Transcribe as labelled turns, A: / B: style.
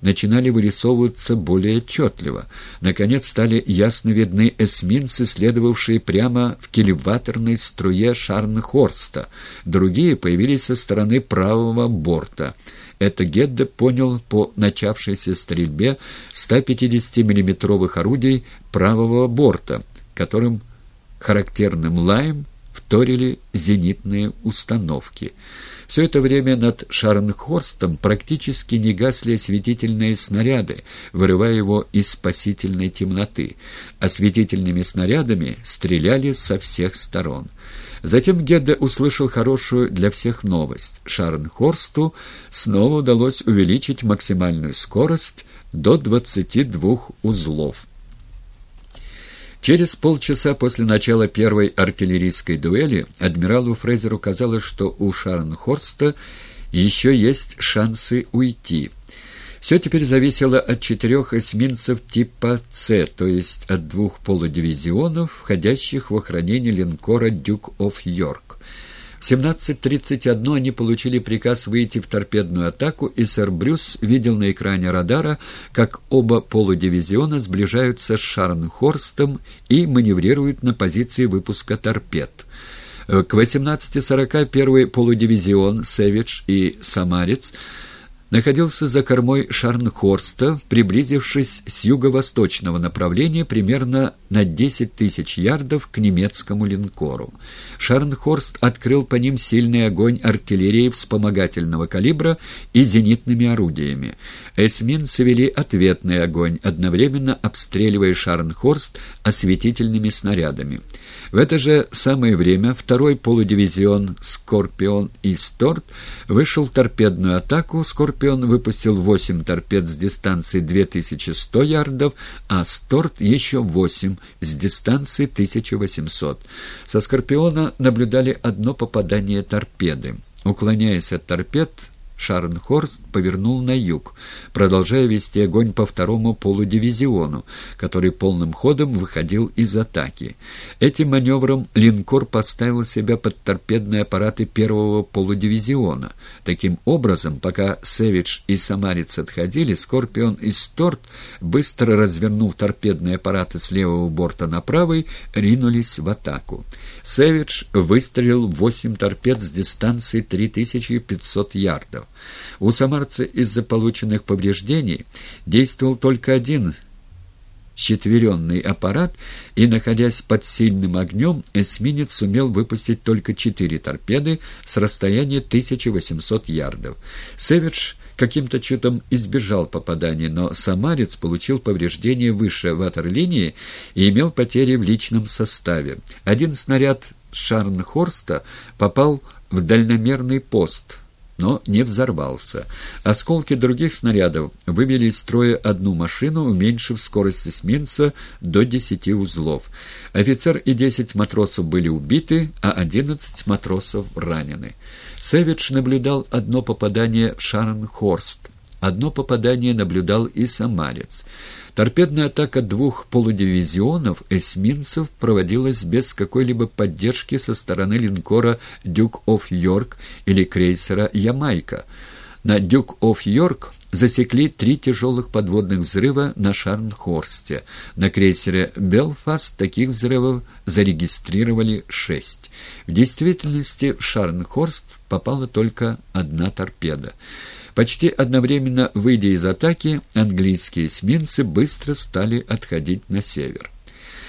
A: начинали вырисовываться более отчетливо. Наконец стали ясно видны эсминцы, следовавшие прямо в келеваторной струе Шарнхорста. Другие появились со стороны правого борта. Это Гедде понял по начавшейся стрельбе 150 миллиметровых орудий правого борта, которым характерным лаем вторили зенитные установки. Все это время над Шарнхорстом практически не гасли осветительные снаряды, вырывая его из спасительной темноты. Осветительными снарядами стреляли со всех сторон. Затем Гедде услышал хорошую для всех новость. Шарнхорсту снова удалось увеличить максимальную скорость до 22 узлов. Через полчаса после начала первой артиллерийской дуэли адмиралу Фрейзеру казалось, что у Шарнхорста еще есть шансы уйти. Все теперь зависело от четырех эсминцев типа «С», то есть от двух полудивизионов, входящих в охранение линкора «Дюк оф Йорк». В 17.31 они получили приказ выйти в торпедную атаку, и сэр Брюс видел на экране радара, как оба полудивизиона сближаются с Шарнхорстом и маневрируют на позиции выпуска торпед. К 18.40 первый полудивизион «Сэвидж» и «Самарец» находился за кормой Шарнхорста, приблизившись с юго-восточного направления примерно на 10 тысяч ярдов к немецкому линкору. Шарнхорст открыл по ним сильный огонь артиллерии вспомогательного калибра и зенитными орудиями. Эсминцы вели ответный огонь, одновременно обстреливая Шарнхорст осветительными снарядами. В это же самое время второй полудивизион «Скорпион» и «Сторт» вышел в торпедную атаку. «Скорпион» выпустил 8 торпед с дистанции 2100 ярдов, а «Сторт» еще 8 с дистанции 1800. Со «Скорпиона» наблюдали одно попадание торпеды. Уклоняясь от торпед, Шарнхорст повернул на юг, продолжая вести огонь по второму полудивизиону, который полным ходом выходил из атаки. Этим маневром линкор поставил себя под торпедные аппараты первого полудивизиона. Таким образом, пока Севич и Самарец отходили, Скорпион и Сторт, быстро развернув торпедные аппараты с левого борта на правый, ринулись в атаку. Севич выстрелил восемь торпед с дистанции 3500 ярдов. У самарца из-за полученных повреждений действовал только один четверенный аппарат, и, находясь под сильным огнем, эсминец сумел выпустить только четыре торпеды с расстояния 1800 ярдов. Севидж каким-то чудом избежал попадания, но самарец получил повреждения выше ватерлинии и имел потери в личном составе. Один снаряд Шарнхорста попал в дальномерный пост – но не взорвался. Осколки других снарядов вывели из строя одну машину, уменьшив скорость эсминца до 10 узлов. Офицер и 10 матросов были убиты, а 11 матросов ранены. Сэвидж наблюдал одно попадание в Шарнхорст. Одно попадание наблюдал и самарец. Торпедная атака двух полудивизионов эсминцев проводилась без какой-либо поддержки со стороны линкора «Дюк оф Йорк» или крейсера «Ямайка». На «Дюк оф Йорк» засекли три тяжелых подводных взрыва на Шарнхорсте. На крейсере «Белфаст» таких взрывов зарегистрировали шесть. В действительности в Шарнхорст попала только одна торпеда. Почти одновременно выйдя из атаки, английские эсминцы быстро стали отходить на север.